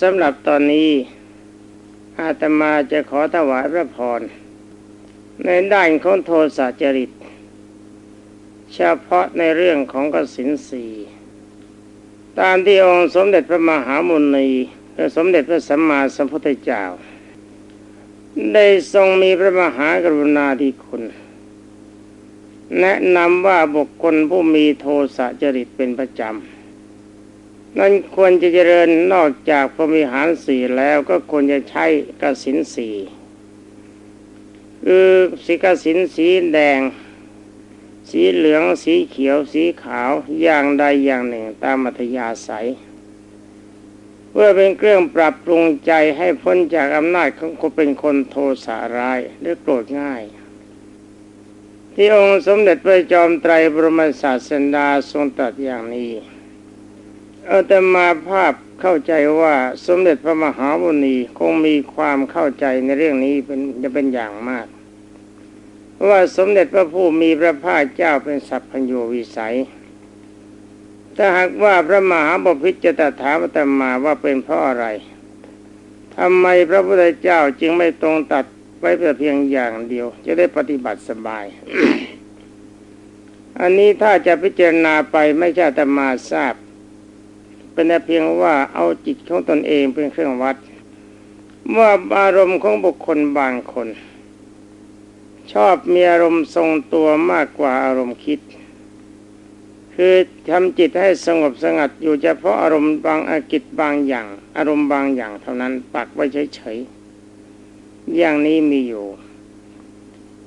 สำหรับตอนนี้อาตมาจะขอถวายพระพร ในด้านของโทสะจริต เฉพาะในเรื่องของกสินสีตามที่องค์สมเด็จพระมหามุนีพระสมเด็จพระสัมมาสัมพุทธเจ้า ได้ทรงมีพระมหากรุณาธิคุณ แนะนำว่าบุคคลผู้มีโทสะจริตเป็นประจำ นั้นควรจะเจริญนอกจากพรมิหารสี่แล้วก็ควรจะใช้กสินสีคือสีกสินสีแดง สีเหลืองสีเขียว สีขาวอย่างใดอย่างหนึ่งตามมัธยาศัยเพื่อเป็นเครื่องปรับปรุงใจให้พ้นจากอำนาจของคนเป็นคนโทสะร้ายหรือโกรธง่าย ที่องค์สมเด็จพระจอมไตรบรมศาสดาทรงตรัสอย่างนี้ อาตมาภาพเข้าใจว่าสมเด็จพระมหาบุณีคงมีความเข้าใจในเรื่องนี้เป็นจะเป็นอย่างมากเพราะว่าสมเด็จพระผู้มีพระภาคเจ้าเป็นสัพพัญโยวิสัยถ้าหากว่าพระมหาบพิตรจะตถามอาตมาว่าเป็นเพราะอะไรทำไมพระพุทธเจ้าจึงไม่ตรงตัดไว้แต่เพียงอย่างเดียว จะได้ปฏิบัติสบาย อันนี้ถ้าจะพิจารณาไปไม่ใช่อตมาทราบ เป็นแต่เพียงว่าเอาจิตของตนเองเป็นเครื่องวัดว่าอารมณ์ของบุคคลบางคน ชอบมีอารมณ์ทรงตัวมากกว่าอารมณ์คิด คือทำจิตให้สงบสงัดอยู่เฉพาะอารมณ์บางอากิจบางอย่าง อารมณ์บางอย่างเท่านั้นปักไว้เฉยๆอย่างนี้มีอยู่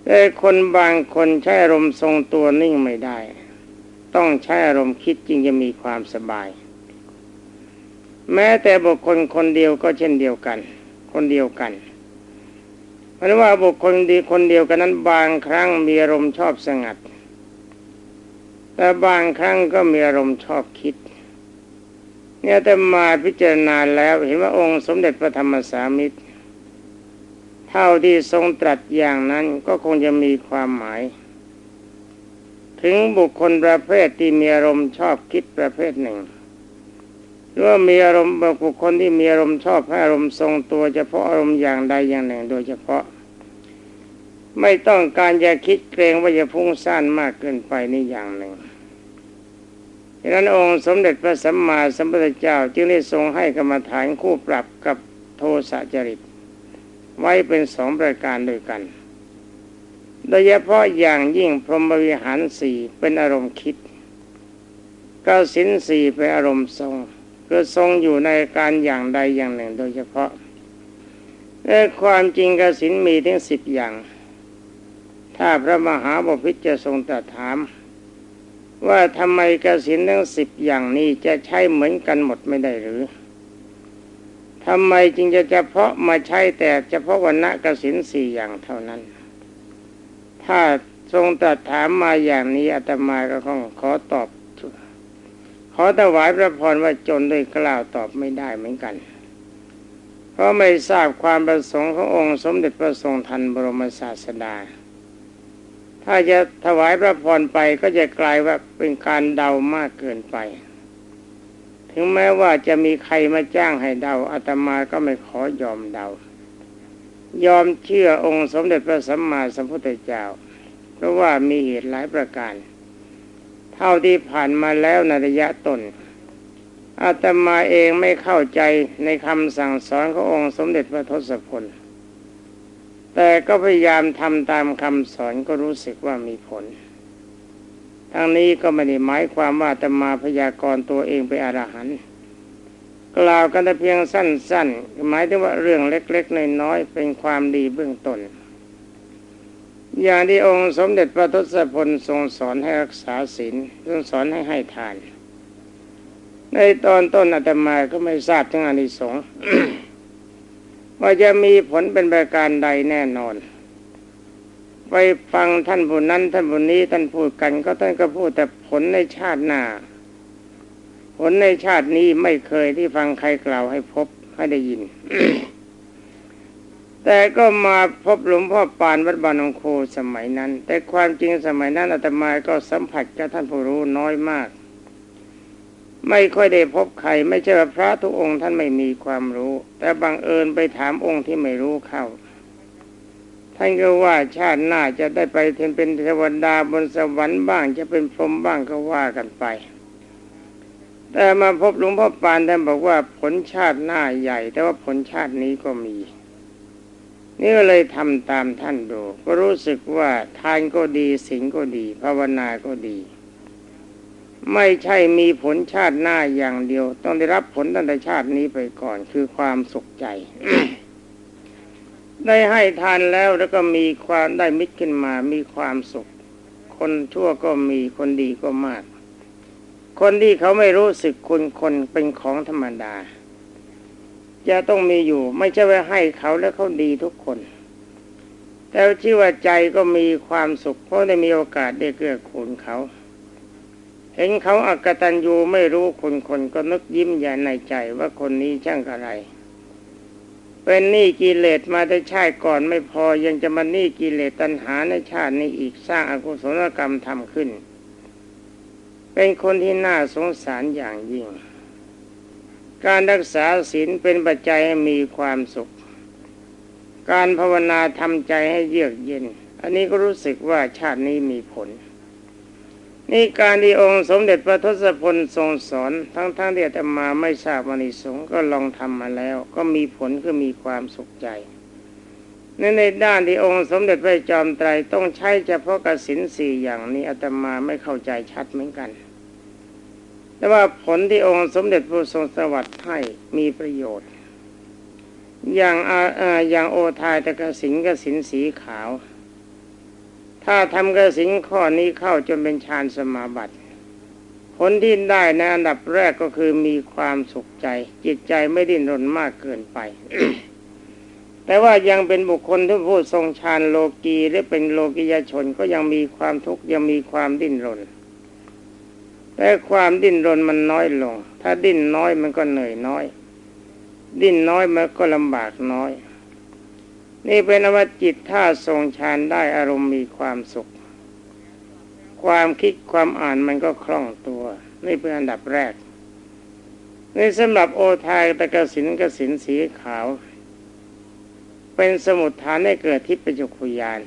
แต่คนบางคนใช้อารมณ์ทรงตัวนิ่งไม่ได้ ต้องใช้อารมณ์คิดจึงจะมีความสบาย แม้แต่บุคคลคนเดียวก็เช่นเดียวกัน คนเดียวกันเพราะว่าบุคคลดีคนเดียวกันนั้น บางครั้งมีอารมณ์ชอบสงัด แต่บางครั้งก็มีอารมณ์ชอบคิด เนี่ยแต่มาพิจารณาแล้วเห็นว่าองค์สมเด็จพระธรรมสามิตร เท่าที่ทรงตรัสอย่างนั้นก็คงจะมีความหมาย ถึงบุคคลประเภทที่มีอารมณ์ชอบคิดประเภทหนึ่ง หรือว่ามีอารมณ์บุคคลที่มีอารมณ์ชอบให้อารมณ์ทรงตัวเฉพาะอารมณ์อย่างใดอย่างหนึ่ง โดยเฉพาะ ไม่ต้องการจะคิดเกรงว่าจะพุ่งสั้นมากเกินไปนี่อย่างหนึ่งดังนั้นองค์สมเด็จพระสัมมาสัมพุทธเจ้า จึงได้ทรงให้กรรมฐานคู่ปรับกับโทสะจริต ไว้เป็นสองประการด้วยกัน โดยเฉพาะอย่างยิ่งพรหมวิหารสี่เป็นอารมณ์คิดก้าสินสี่เป็นอารมณ์ทรง คือทรงอยู่ในการอย่างใดอย่างหนึ่งโดยเฉพาะและความจริงกสินมีถึงสิบอย่าง ถ้าพระมหาบพิตรจะทรงตรัสถาม ว่าทำไมกสินทั้งสิบอย่างนี้จะใช้เหมือนกันหมดไม่ได้หรือทำไมจึงจะเฉพาะมาใช้แต่เฉพาะวันณะกสินสี่อย่างเท่านั้น ถ้าทรงตรัสถามมาอย่างนี้อาตมาก็คงขอตอบ ขอถวายพระพรว่าจนด้วยกล่าวตอบไม่ได้เหมือนกัน เพราะไม่ทราบความประสงค์ขององค์สมเด็จพระทรงทันบรมศาสดา ถ้าจะถวายพระพรไปก็จะกลายว่าเป็นการเดามากเกินไป ถึงแม้ว่าจะมีใครมาจ้างให้เดาอาตมาก็ไม่ขอยอมเดา ยอมเชื่อองค์สมเด็จพระสัมมาสัมพุทธเจ้า เพราะว่ามีเหตุหลายประการ เท่าที่ผ่านมาแล้วในระยะต้นอาตมาเองไม่เข้าใจในคำสั่งสอนขององค์สมเด็จพระทศพล แต่ก็พยายามทำตามคำสอนก็รู้สึกว่ามีผล ทั้งนี้ก็ไม่ได้หมายความว่าอาตมาพยากรณ์ตัวเองไปอรหันต์กล่าวกันแต่เพียงสั้น ๆ หมายถึงว่าเรื่องเล็ก ๆ น้อยๆเป็นความดีเบื้องต้น อย่างที่องค์สมเด็จพระทศพลทรงสอนให้รักษาศีลทรงสอนให้ให้ทาน ในตอนต้นอาตมาก็ไม่ทราบถึงอานิสงส์ว่าจะมีผลเป็นประการใดแน่นอน ไปฟังท่านผู้นั้นท่านผู้นี้ท่านพูดกัน ก็ท่านก็พูดแต่ผลในชาติหน้า ผลในชาตินี้ไม่เคยที่ฟังใครกล่าวให้พบให้ได้ยิน แต่ก็มาพบหลวงพ่อปานวัดบานองโคสมัยนั้น แต่ความจริงสมัยนั้นอาตมาก็สัมผัสกับท่านผู้รู้น้อยมาก ไม่ค่อยได้พบใครไม่ใช่ว่าพระทุกองค์ท่านไม่มีความรู้ แต่บังเอิญไปถามองค์ที่ไม่รู้เข้า ท่านก็ว่าชาติหน้าจะได้ไปเป็นเทวดาบนสวรรค์บ้าง จะเป็นพรหมบ้างก็ว่ากันไปแต่มาพบหลวงพ่อปานท่านบอกว่าผลชาติหน้าใหญ่ แต่ว่าผลชาตินี้ก็มี นี่ก็เลยทำตามท่านดู ก็รู้สึกว่าทานก็ดีสิงก็ดี ภาวนาก็ดี ไม่ใช่มีผลชาติหน้าอย่างเดียว ต้องได้รับผลตั้งแต่ชาตินี้ไปก่อนคือความสุขใจ ได้ให้ทานแล้วแล้วก็มีความได้มิตรขึ้นมา มีความสุข คนชั่วก็มีคนดีก็มาก คนที่เขาไม่รู้สึกคุณคนเป็นของธรรมดา จะต้องมีอยู่ ไม่ใช่ว่าให้เขาแล้วเขาดีทุกคน แต่ชื่อว่าใจก็มีความสุข เพราะได้มีโอกาสได้เกื้อกูลเขา เห็นเขาอากตันยูไม่รู้คนคนก็นึกยิ้มใหญ่ในใจว่าคนนี้ช่างอะไร เป็นหนี้กิเลสมาได้ชาติก่อนไม่พอยังจะมาหนี้กิเลสตัณหาในชาตินี้อีกสร้างอากุศลกรรมทำขึ้น เป็นคนที่น่าสงสารอย่างยิ่ง การรักษาศีลเป็นปัจจัยให้มีความสุข การภาวนาทำใจให้เยือกเย็น อันนี้ก็รู้สึกว่าชาตินี้มีผล นี่การที่องค์สมเด็จพระทศพลทรงสอน ทั้งๆทที่อาตมาไม่ทราบวันิสงก็ลองทำมาแล้ว ก็มีผลคือมีความสุขใจในในด้านที่องค์สมเด็จพระจอมไตรต้องใช้เฉพาะกสินสี่อย่างนี้อาตมาไม่เข้าใจชัดเหมือนกัน แต่ว่าผลที่องค์สมเด็จพระทรงสวัสดิ์ให้มีประโยชน์ อย่างอาอย่างโอทายตะกสินกสินสีขาว ถ้าทำกะสิงข้อนี้เข้าจนเป็นฌานสมาบัติผลที่ได้ในอันดับแรกก็คือมีความสุขใจ จิตใจไม่ดิ้นรนมากเกินไป แต่ว่ายังเป็นบุคคลที่ผู้ทรงฌานโลกีหรือเป็นโลกิยชนก็ยังมีความทุกข์ยังมีความดิ้นรน แต่ความดิ้นรนมันน้อยลง ถ้าดิ้นน้อยมันก็เหนื่อยน้อย ดิ้นน้อยมันก็ลำบากน้อย นี่เป็นอวจิตถ้าทรงฌานได้อารมณ์มีความสุข ความคิดความอ่านมันก็คล่องตัว นี่เป็นอันดับแรกนี่สำหรับโอทายตะกสินกสินสีขาว เป็นสมุดฐานให้เกิดทิพยคุยาน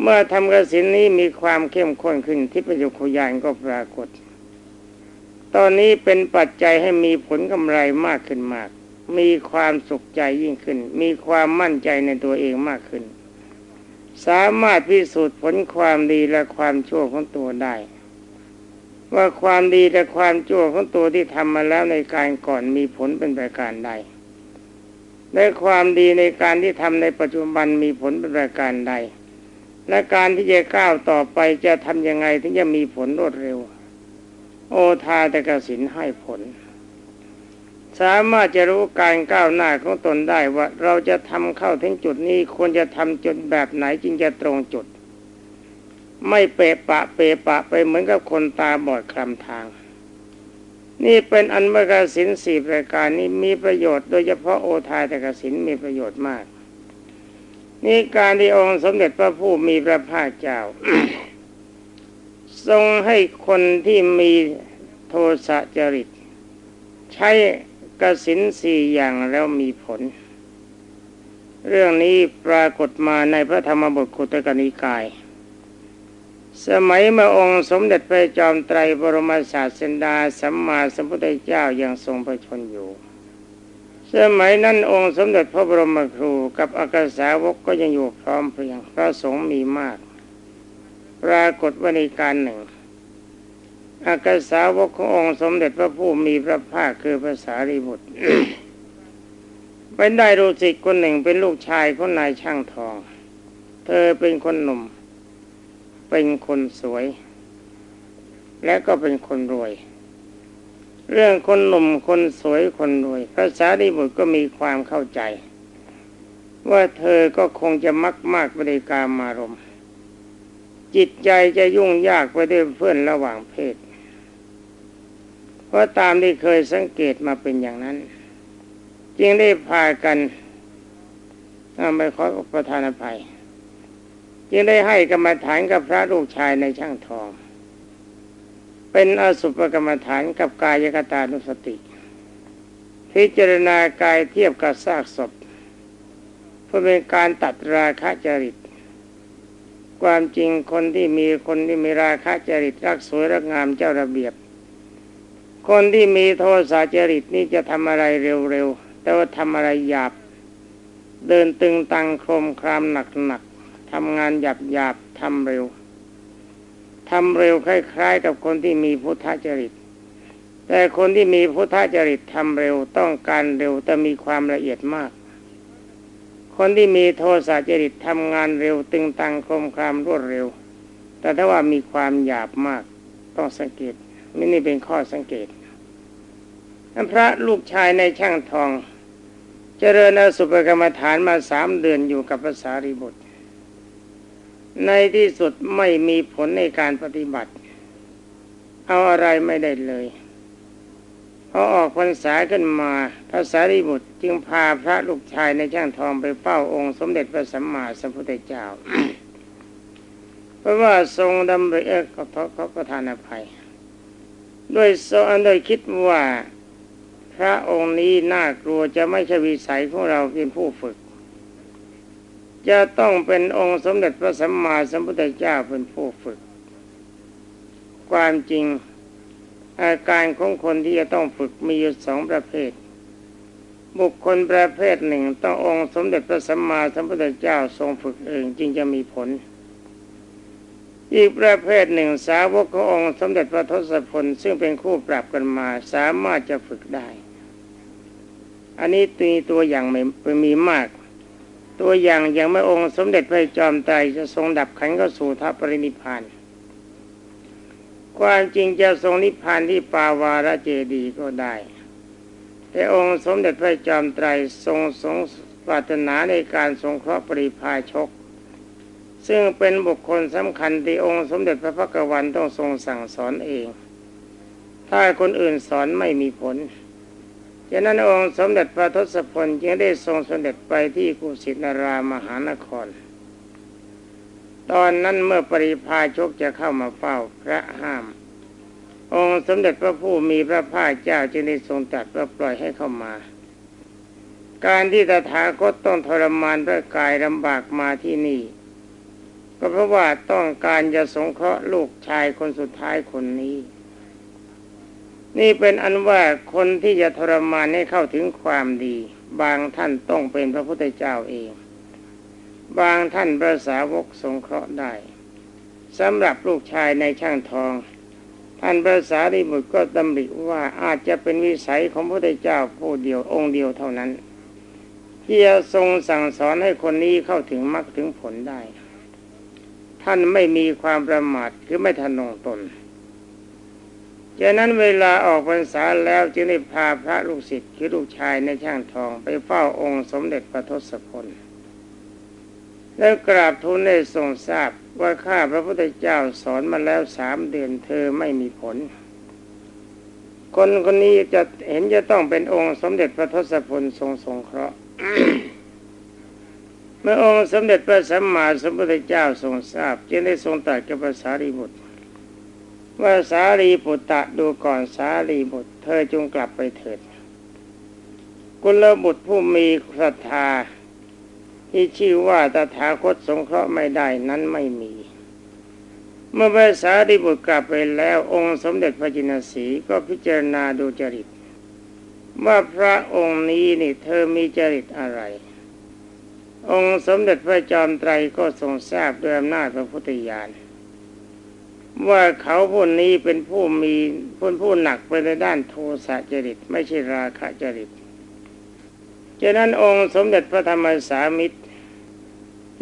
เมื่อทำกสินนี้มีความเข้มข้นขึ้นทิพยคุยานก็ปรากฏ ตอนนี้เป็นปัจจัยให้มีผลกำไรมากขึ้นมาก มีความสุขใจยิ่งขึ้น มีความมั่นใจในตัวเองมากขึ้น สามารถพิสูจน์ผลความดีและความชั่วของตัวได้ ว่าความดีและความชั่วของตัวที่ทำมาแล้วในการก่อนมีผลเป็นประการใดและความดีในการที่ทำในปัจจุบันมีผลเป็นประการใด และการที่จะก้าวต่อไปจะทำยังไงถึงจะมีผลรวดเร็ว โอทาตกสินให้ผล สามารถจะรู้การก้าวหน้าของตนได้ว่าเราจะทำเข้าถึงจุดนี้ควรจะทำจุดแบบไหนจึงจะตรงจุด ไม่เปะปะเปะปะไปเหมือนกับคนตาบอดคลำทาง นี่เป็นอันมกสินสี่ประการนี้มีประโยชน์ โดยเฉพาะโอทายตกสินมีประโยชน์มาก นี่การที่องค์สมเด็จพระผู้มีพระภาคเจ้า ทรงให้คนที่มีโทสะจริต ใช้กสินสี่อย่างแล้วมีผล เรื่องนี้ปรากฏมาในพระธรรมบทขุตกนิกาย สมัยเมื่อองค์สมเด็จพระจอมไตรบรมศาสดาสัมมาสัมพุทธเจ้ายังทรงพระชนอยู่ สมัยนั้นองค์สมเด็จพระบรมครูกับอากาสาวกก็ยังอยู่พร้อมเพรียงพระสงฆ์มีมาก ปรากฏว่าในการหนึ่ง อากาสาวกขององค์สมเด็จพระผู้มีพระภาคคือภาษารีบุตรเป็นได้รู้สิกคนหนึ่งเป็นลูกชายของนายช่างทอง เธอเป็นคนหนุ่ม เป็นคนสวย และก็เป็นคนรวย เรื่องคนหนุ่มคนสวยคนรวยภาษาดีบุตรก็มีความเข้าใจ ว่าเธอก็คงจะมักมากบริการมารมจิตใจจะยุ่งยากไปด้วยเพื่อนระหว่างเพศ เพราะตามที่เคยสังเกตมาเป็นอย่างนั้น จึงได้พากันไม่ขอประทานอภัย จึงได้ให้กรรมฐานกับพระลูกชายในช่างทอง เป็นอสุภกรรมฐานกับกายกตานุสติ พิจารณากายเทียบกับซากศพเพื่อเป็นการตัดราคะจริต ความจริงคนที่มีคนที่มีราคะจริตรักสวยรักงามเจ้าระเบียบ คนที่มีโทสะจริตนี่จะทำอะไรเร็วๆ แต่ว่าทำอะไรหยาบ เดินตึงตังโครมครามหนักๆทำงานหยาบหยาบทำเร็ว ทำเร็วคล้าย ๆ กับคนที่มีพุทธจริต แต่คนที่มีพุทธจริตทำเร็วต้องการเร็วแต่มีความละเอียดมาก คนที่มีโทสะจริตทำงานเร็วตึงตังคมคามรวดเร็ว แต่ถ้าว่ามีความหยาบมากต้องสังเกตนี่นี่เป็นข้อสังเกตพระลูกชายในช่างทอง เจริญอสุภกรรมฐานมาสามเดือนอยู่กับภาษารีบุตร ในที่สุดไม่มีผลในการปฏิบัติ เอาอะไรไม่ได้เลยพอออกพรรษาขึ้นมาพระสารีบุตรจึงพาพระลูกชายในช่างทองไปเฝ้าองค์สมเด็จพระสัมมาสัมพุทธเจ้า เพราะว่าทรงดำริเออขอขอประทานอภัย ด้วยโซโดยคิดว่าพระองค์นี้น่ากลัวจะไม่ใช่วิสัยของเราเป็นผู้ฝึก จะต้องเป็นองค์สมเด็จพระสัมมาสัมพุทธเจ้าเป็นผู้ฝึก ความจริงอาการของคนที่จะต้องฝึกมีอยู่สองประเภท บุคคลประเภทหนึ่งต้ององค์สมเด็จพระสัมมาสัมพุทธเจ้าทรงฝึกเองจึงจะมีผล อีกประเภทหนึ่งสาวกขององค์สมเด็จพระทศพลซึ่งเป็นคู่ปรับกันมาสามารถจะฝึกได้ อันนี้ตีตัวอย่างไม่มีมาก ตัวอย่างอย่างไม่องค์สมเด็จพระจอมไตรจะทรงดับขันก็สู่ทัพปรินิพานความจริงจะทรงนิพพานที่ปาวาระเจดีก็ได้ แต่องค์สมเด็จพระจอมไตรทรงทรงปรารถนาในการทรงเคราะห์ปริพาชก ซึ่งเป็นบุคคลสำคัญที่องค์สมเด็จพระพักวันต้องทรงสั่งสอนเอง ถ้าคนอื่นสอนไม่มีผล ฉะนั้นองค์สมเด็จพระทศพลจึงได้ทรงสมเด็จไปที่กุสินารามหานคร ตอนนั้นเมื่อปริพาชกจะเข้ามาเฝ้าพระห้าม องค์สมเด็จพระผู้มีพระภาคเจ้าจึงได้ทรงตรัสว่าปล่อยให้เข้ามา การที่ตถาคตต้องทรมานพระกายลำบากมาที่นี่ ก็เพราะว่าต้องการจะสงเคราะห์ลูกชายคนสุดท้ายคนนี้ นี่เป็นอันว่าคนที่จะทรมานให้เข้าถึงความดี บางท่านต้องเป็นพระพุทธเจ้าเอง บางท่านพระสาวกสงเคราะห์ได้สำหรับลูกชายในช่างทอง ท่านพระสารีบุตรก็ดำริว่าอาจจะเป็นวิสัยของพระพุทธเจ้าผู้เดียวองค์เดียวเท่านั้น ที่จะทรงสั่งสอนให้คนนี้เข้าถึงมรรคถึงผลได้ ท่านไม่มีความประมาทคือไม่ทะนงตน จากนั้นเวลาออกพรรษาแล้วจึงได้พาพระลูกศิษย์คือลูกชายในช่างทองไปเฝ้าองค์สมเด็จพระทศพลแล้วกราบทูลได้ทรงทราบว่าข้าพระพุทธเจ้าสอนมาแล้วสามเดือนเธอไม่มีผล คนคนนี้จะเห็นจะต้องเป็นองค์สมเด็จพระทศพลทรงสงเคราะห์เมื่อองค์สมเด็จพระสัมมาสัมพุทธเจ้าทรงทราบ จึงได้ทรงตรัสกับภาษารีบุตร ว่าสารีปุตตะดูก่อนสารีบุตร เธอจงกลับไปเถิด กุลบุตรผู้มีศรัทธา ที่ชื่อว่าตถาคตสงเคราะห์ไม่ได้นั้นไม่มี เมื่อพระสารีบุตรกลับไปแล้วองค์สมเด็จพระจินสีก็พิจารณาดูจริต ว่าพระองค์นี้นี่เธอมีจริตอะไร องค์สมเด็จพระจอมไตรก็ทรงทราบด้วยอำนาจพระพุทธญาณ ว่าเขาผู้นี้เป็นผู้มีผู้ผู้หนักไปในด้านโทสะจริต ไม่ใช่ราคะจริตฉะนั้นองค์สมเด็จพระธรรมสามิตร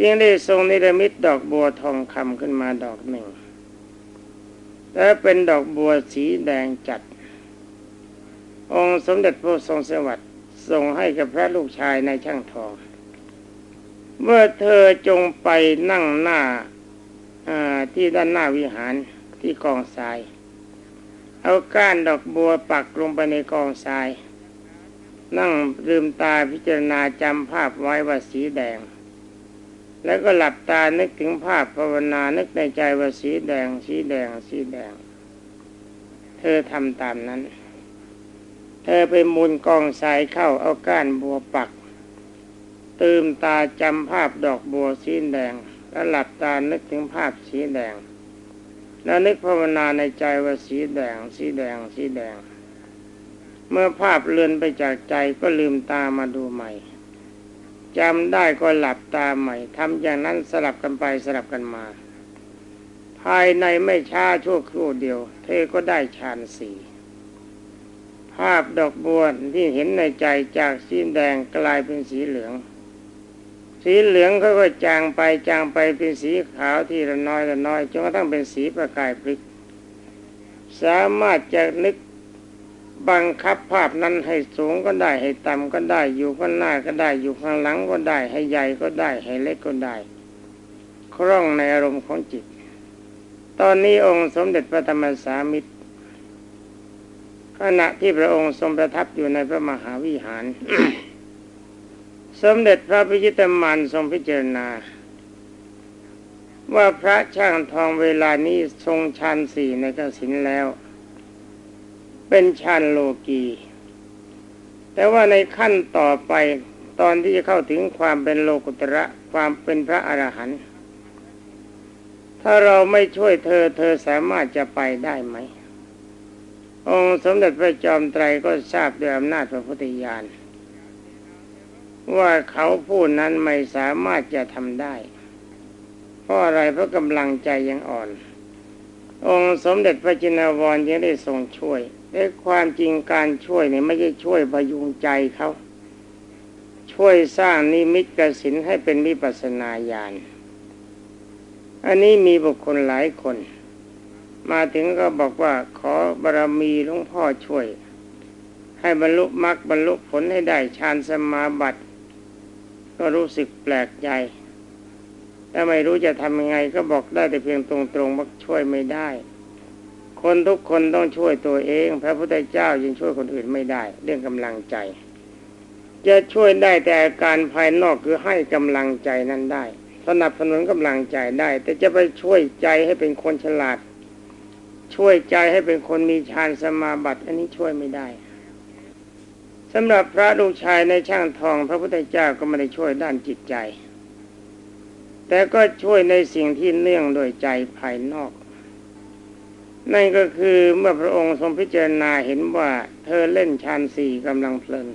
ยังได้ทรงนิรมิตดอกบัวทองคำขึ้นมาดอกหนึ่งและเป็นดอกบัวสีแดงจัด องค์สมเด็จพระทรงสวัสดิ์ส่งให้กับพระลูกชายในช่างทอง เมื่อเธอจงไปนั่งหน้า ที่ด้านหน้าวิหารที่กองทราย เอาก้านดอกบัวปักลงไปในกองทราย นั่งลืมตาพิจารณาจำภาพไว้ว่าสีแดง แล้วก็หลับตานึกถึงภาพภาวนานึกในใจว่าสีแดง สีแดง สีแดง เธอทำตามนั้น เธอไปมูลกองทรายเข้าเอาก้านบัวปัก ตืมตาจำภาพดอกบัวสีแดง แล้วหลับตานึกถึงภาพสีแดง แล้วนึกภาวนาในใจว่าสีแดง สีแดง สีแดง เมื่อภาพเลือนไปจากใจก็ลืมตามาดูใหม่จำได้ก็หลับตาใหม่ทำอย่างนั้นสลับกันไปสลับกันมา ภายในไม่ช้าชั่วครู่เดียว เธอก็ได้ฌานสี่ภาพดอกบัวที่เห็นในใจจากสีแดงกลายเป็นสีเหลือง สีเหลืองเขาก็จางไปจางไปเป็นสีขาวที่ละน้อยละน้อยจนกระทั่งเป็นสีประกายพริก สามารถจะนึกบังคับภาพนั้นให้สูงก็ได้ให้ต่ำก็ได้อยู่ข้างหน้าก็ได้อยู่ข้างหลังก็ได้ ให้ใหญ่ก็ได้ ให้เล็กก็ได้ คล่องในอารมณ์ของจิต ตอนนี้องค์สมเด็จพระธรรมสามิตรขณะที่พระองค์ทรงประทับอยู่ในพระมหาวิหาร สมเด็จพระพิจิตมันทรงพิจารณา ว่าพระช่างทองเวลานี้ทรงฌานสี่ในกสินแล้ว เป็นฌานโลกีแต่ว่าในขั้นต่อไปตอนที่จะเข้าถึงความเป็นโลกุตระความเป็นพระอรหันต์ถ้าเราไม่ช่วยเธอเธอสามารถจะไปได้ไหม องค์สมเด็จพระจอมไตรก็ทราบด้วยอำนาจพระพุทธญาณ ว่าเขาผู้นั้นไม่สามารถจะทำได้ เพราะอะไรเพราะกำลังใจยังอ่อน องค์สมเด็จพระจินวรยังได้ทรงช่วยแต่ความจริงการช่วยเนี่ยไม่ใช่ช่วยพยุงใจเขาช่วยสร้างนิมิตกสินให้เป็นวิปัสนาญาณอันนี้มีบุคคลหลายคน มาถึงก็บอกว่าขอบารมีหลวงพ่อช่วย ให้บรรลุมรรคบรรลุผลให้ได้ฌานสมาบัติ ก็รู้สึกแปลกใจแต่ไม่รู้จะทำยังไงก็บอกได้แต่เพียงตรงๆว่าช่วยไม่ได้ คนทุกคนต้องช่วยตัวเอง พระพุทธเจ้ายังช่วยคนอื่นไม่ได้ เรื่องกำลังใจ จะช่วยได้แต่อาการภายนอกคือให้กำลังใจนั้นได้สนับสนุนกำลังใจได้ แต่จะไปช่วยใจให้เป็นคนฉลาด ช่วยใจให้เป็นคนมีฌานสมาบัติ อันนี้ช่วยไม่ได้ สำหรับพระลูกชายในช่างทอง พระพุทธเจ้าก็ไม่ได้ช่วยด้านจิตใจ แต่ก็ช่วยในสิ่งที่เนื่องโดยใจภายนอก นั่นก็คือเมื่อพระองค์ทรงพิจารณาเห็นว่าเธอเล่นฌานสี่กำลังเพลิน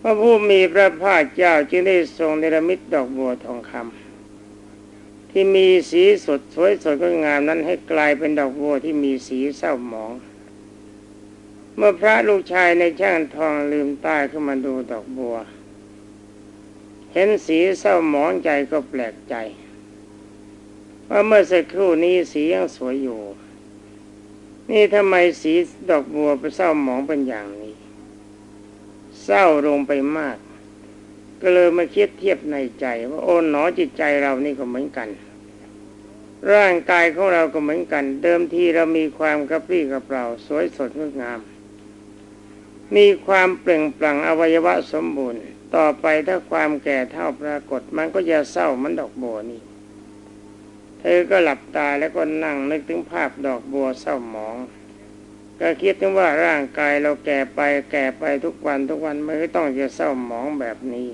พระผู้มีพระภาคเจ้าจึงได้ทรงเนรมิตดอกบัวทองคำที่มีสีสดสวยสดก็งามนั้นให้กลายเป็นดอกบัวที่มีสีเศร้าหมอง เมื่อพระลูกชายในช่างทองลืมตาขึ้นมาดูดอกบัว เห็นสีเศร้าหมองใจก็แปลกใจ ว่าเมื่อสักครู่นี้สียังสวยอยู่ นี่ทำไมสีดอกบัวไปเศร้าหมองเป็นอย่างนี้ เศร้าลงไปมาก ก็เลยมาคิดเทียบในใจ ว่าโอ้หนอจิตใจเรานี่ก็เหมือนกัน ร่างกายของเราก็เหมือนกัน เดิมทีเรามีความกระปรี้กระเปร่า สวยสดงดงาม มีความเปล่งปลั่งอวัยวะสมบูรณ์ ต่อไปถ้าความแก่เท่าปรากฏ มันก็จะเศร้ามันดอกบัวนี่ เธอก็หลับตาแล้วก็นั่งนึกถึงภาพดอกบัวเศร้าหมอง ก็คิดถึงว่าร่างกายเราแก่ไปแก่ไปทุกวันทุกวันไม่ต้องจะเศร้าหมองแบบนี้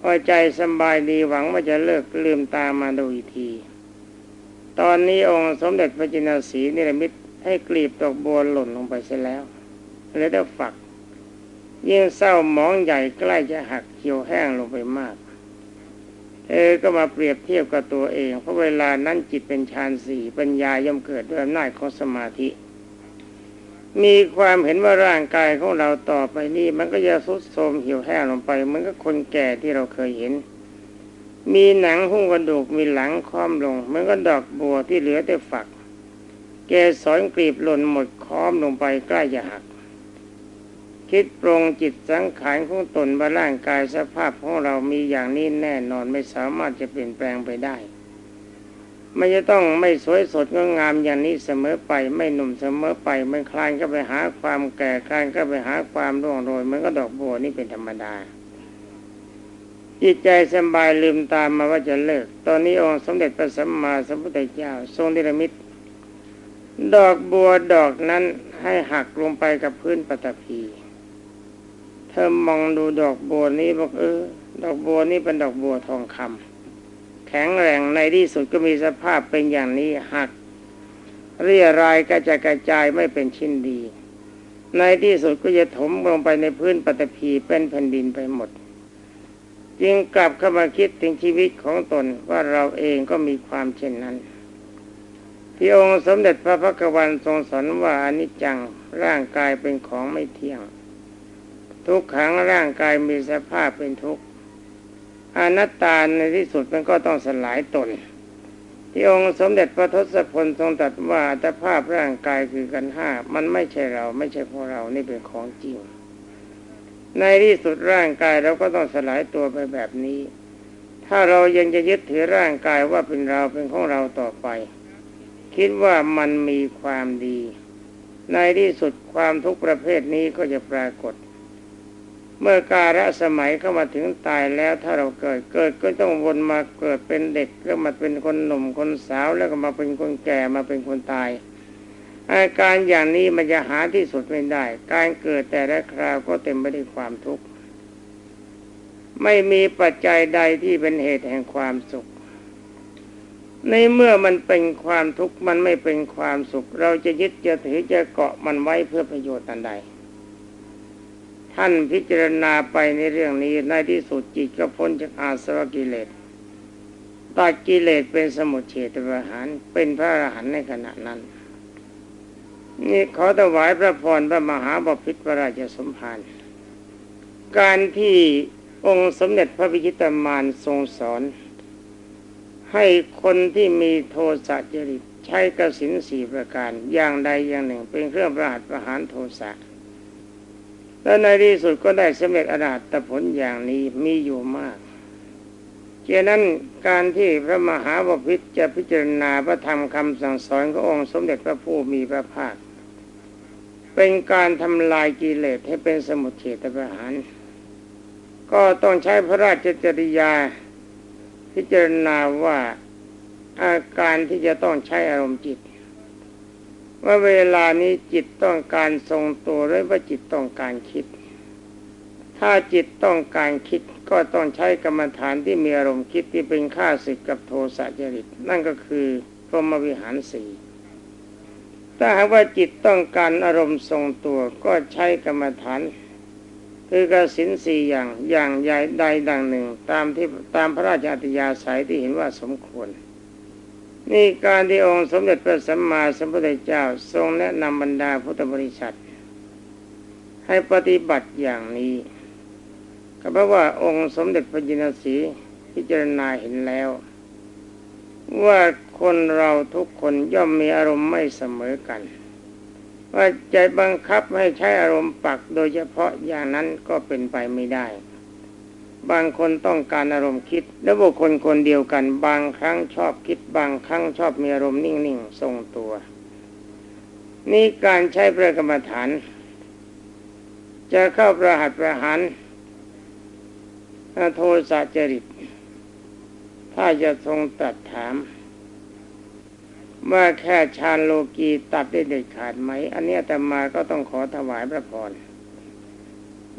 พอใจสบายดีหวังว่าจะเลิกลืมตามาดูอีกที ตอนนี้องค์สมเด็จพระจินสีนิรมิตให้กลีบดอกบัวหล่นลงไปเสียแล้ว เหลือแต่ฝัก ยิ่งเศร้าหมองใหญ่ใกล้จะหักเขียวแห้งลงไปมากเธอก็มาเปรียบเทียบกับตัวเอง เพราะเวลานั้นจิตเป็นฌานสี่ปัญญาย่อมเกิดด้วยอำนาจของสมาธิ มีความเห็นว่าร่างกายของเราต่อไปนี้มันก็จะทรุดโทรมเหี่ยวแห้งลงไปเหมือนกับคนแก่ที่เราเคยเห็นมีหนังหุ้มกระดูกมีหลังค้อมลงเหมือนกับดอกบัวที่เหลือแต่ฝัก แกสอนกลีบหล่นหมดค้อมลงไปใกล้จะหัก คิดปรงจิตสังขารของตนว่าร่างกายสภาพของเรามีอย่างนี้แน่นอนไม่สามารถจะเปลี่ยนแปลงไปได้ไม่จะต้องไม่สวยสดงดงามอย่างนี้เสมอไป ไม่หนุ่มเสมอไปมันคลานก็ไปหาความแก่คลานก็ไปหาความร่วงโรยเหมือนก็ดอกบัวนี่เป็นธรรมดา จิตใจสบายลืมตามมาว่าจะเลิก ตอนนี้องค์สมเด็จพระสัมมาสัมพุทธเจ้า ทรงนิรมิตดอกบัวดอกนั้นให้หักลงไปกับพื้นปฐพี เธอมองดูดอกบัวนี้บอกเออ ดอกบัวนี้เป็นดอกบัวทองคำแข็งแรงในที่สุดก็มีสภาพเป็นอย่างนี้หัก เรียรายกระจายกระจายไม่เป็นชิ้นดี ในที่สุดก็จะถมลงไปในพื้นปฐพีเป็นแผ่นดินไปหมด จึงกลับเข้ามาคิดถึงชีวิตของตนว่าเราเองก็มีความเช่นนั้นที่องค์สมเด็จพระพักวันทรงสอนว่าอนิจจังร่างกายเป็นของไม่เที่ยง ทุกขังร่างกายมีสภาพเป็นทุกข์อนัตตาในที่สุดมันก็ต้องสลายตน ที่องค์สมเด็จพระทศพลทรงตรัสว่าอัตภาพร่างกายคือกันห้ามันไม่ใช่เราไม่ใช่พวกเรานี่เป็นของจริง ในที่สุดร่างกายเราก็ต้องสลายตัวไปแบบนี้ ถ้าเรายังจะยึดถือร่างกายว่าเป็นเราเป็นของเราต่อไป คิดว่ามันมีความดี ในที่สุดความทุกประเภทนี้ก็จะปรากฏ เมื่อกาลสมัยเข้ามาถึงตายแล้วถ้าเราเกิดเกิดก็ต้องวนมาเกิดเป็นเด็กก็มาเป็นคนหนุ่มคนสาวแล้วก็มาเป็นคนแก่มาเป็นคนตาย อาการอย่างนี้มันจะหาที่สุดไม่ได้ การเกิดแต่ละคราวก็เต็มไปด้วยความทุกข์ไม่มีปัจจัยใดที่เป็นเหตุแห่งความสุข ในเมื่อมันเป็นความทุกข์มันไม่เป็นความสุข เราจะยึดจะถือจะเกาะมันไว้เพื่อประโยชน์อันใด ท่านพิจารณาไปในเรื่องนี้ในที่สุดจิตก็พ้นจากอาสวะกิเลสตัดกิเลสเป็นสมุทเฉตประหารเป็นพระอรหันต์ในขณะนั้น นี่ขอถวายพระพรพระมหาบพิตรพระราชสมภารการที่องค์สมเด็จพระพิชิตมารทรงสอน ให้คนที่มีโทสะจริตใช้กสินสี่ประการอย่างใดอย่างหนึ่ง เป็นเครื่องประหัตประหารโทสะ แล้วในที่สุดก็ได้สำเร็จอรหัตผลอย่างนี้มีอยู่มากเจนั้นการที่พระมหาบพิตรจะพิจารณาพระธรรมคำสั่งสอนขององค์สมเด็จพระผู้มีพระภาค เป็นการทำลายกิเลสให้เป็นสมุทเฉตประหาร ก็ต้องใช้พระราชจริยาพิจารณาว่าอาการที่จะต้องใช้อารมณ์จิต ว่าเวลานี้จิตต้องการทรงตัวหรือว่าจิตต้องการคิด ถ้าจิตต้องการคิดก็ต้องใช้กรรมฐานที่มีอารมณ์คิดที่เป็นข้าศึกกับโทสะจริต นั่นก็คือพรหมวิหารสีถ้าหากว่าจิตต้องการอารมณ์ทรงตัวก็ใช้กรรมฐานคือกสินสี่อย่างอย่างใหญ่ใดดังหนึ่ง ตามที่ตามพระราชอัตยาศัยที่เห็นว่าสมควร นี่การที่องค์สมเด็จพระสัมมาสัมพุทธเจ้าทรงแนะนำบรรดาพุทธบริษัท ให้ปฏิบัติอย่างนี้ ก็เพราะว่าองค์สมเด็จพระจินสีพิจารณาเห็นแล้ว ว่าคนเราทุกคนย่อมมีอารมณ์ไม่เสมอกัน ว่าใจบังคับให้ใช้อารมณ์ปักโดยเฉพาะอย่างนั้นก็เป็นไปไม่ได้ บางคนต้องการอารมณ์คิด และบุคคลคนเดียวกัน บางครั้งชอบคิด บางครั้งชอบมีอารมณ์นิ่งๆทรงตัว นี่การใช้ประกรรมฐาน จะเข้าประหัตประหารโทสะจริต ถ้าจะทรงตัดถามว่าแค่ฌานโลกีตัดได้เด็ดขาดไหม อันนี้แต่มาก็ต้องขอถวายพระพร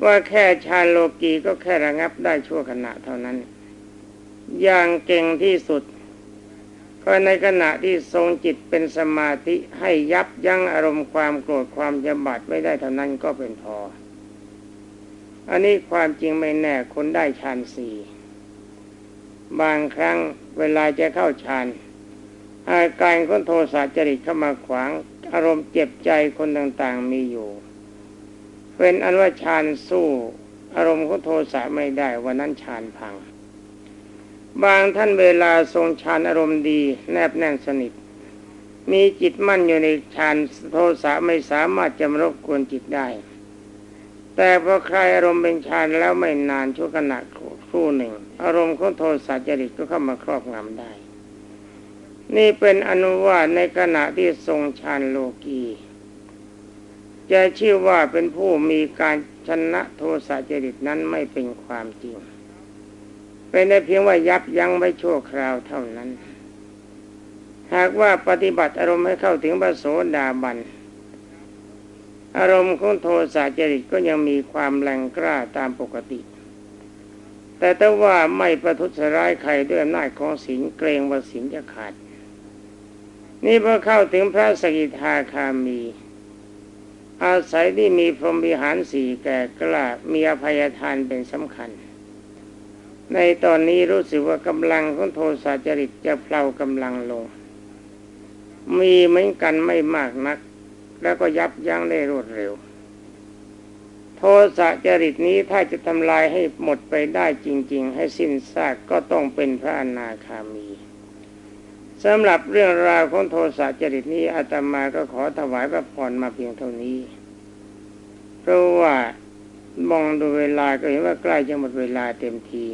ว่าแค่ฌานโลกีก็แค่ระงับได้ชั่วขณะเท่านั้น อย่างเก่งที่สุด ก็ในขณะที่ทรงจิตเป็นสมาธิให้ยับยั้งอารมณ์ความโกรธความยำบัดไม่ได้เท่านั้นก็เป็นพอ อันนี้ความจริงไม่แน่คนได้ฌานสี่บางครั้งเวลาจะเข้าฌานอาการคนโทสะจริตเข้ามาขวาง อารมณ์เจ็บใจคนต่างๆมีอยู่ เป็นอันว่าฌานสู้ อารมณ์ของโทสะไม่ได้วันนั้นฌานพัง บางท่านเวลาทรงฌานอารมณ์ดี แนบแน่นสนิท มีจิตมั่นอยู่ในฌานโทสะไม่สามารถจะมารบกวนจิตได้ แต่พอใครอารมณ์เป็นฌานแล้วไม่นานชั่วขณะครู่หนึ่ง อารมณ์ของโทสะจริตก็เข้ามาครอบงำได้ นี่เป็นอนุวาตในขณะที่ทรงฌานโลกี จะชื่อว่าเป็นผู้มีการชนะโทสะจริตนั้นไม่เป็นความจริง เป็นได้เพียงว่ายับยั้งไว้ชั่วคราวเท่านั้น หากว่าปฏิบัติอารมณ์ให้เข้าถึงพระโสดาบันอารมณ์ของโทสะจริตก็ยังมีความแรงกล้าตามปกติ แต่ถ้าว่าไม่ประทุษร้ายใครด้วยอำนาจของศีลเกรงว่าศีลจะขาด นี่พอเข้าถึงพระสกิทาคามี อาศัยที่มีพรหมวิหารสี่แก่กล้ามีอภัยทานเป็นสำคัญ ในตอนนี้รู้สึกว่ากำลังของโทสะจริตจะเพลากำลังลง มีเหมือนกันไม่มากนัก แล้วก็ยับยั้งได้รวดเร็ว โทสะจริตนี้ถ้าจะทำลายให้หมดไปได้จริง ๆ ให้สิ้นซากก็ต้องเป็นพระอนาคามี สำหรับเรื่องราวของโทสะจริตนี้อาตมาก็ขอถวายพระพรมาเพียงเท่านี้ เพราะว่ามองดูเวลาก็เห็นว่าใกล้จะหมดเวลาเต็มที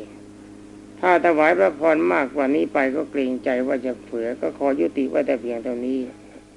ถ้าถวายพระพรมากกว่านี้ไปก็เกรงใจว่าจะเผือก็ขอยุติว่าแต่เพียงเท่านี้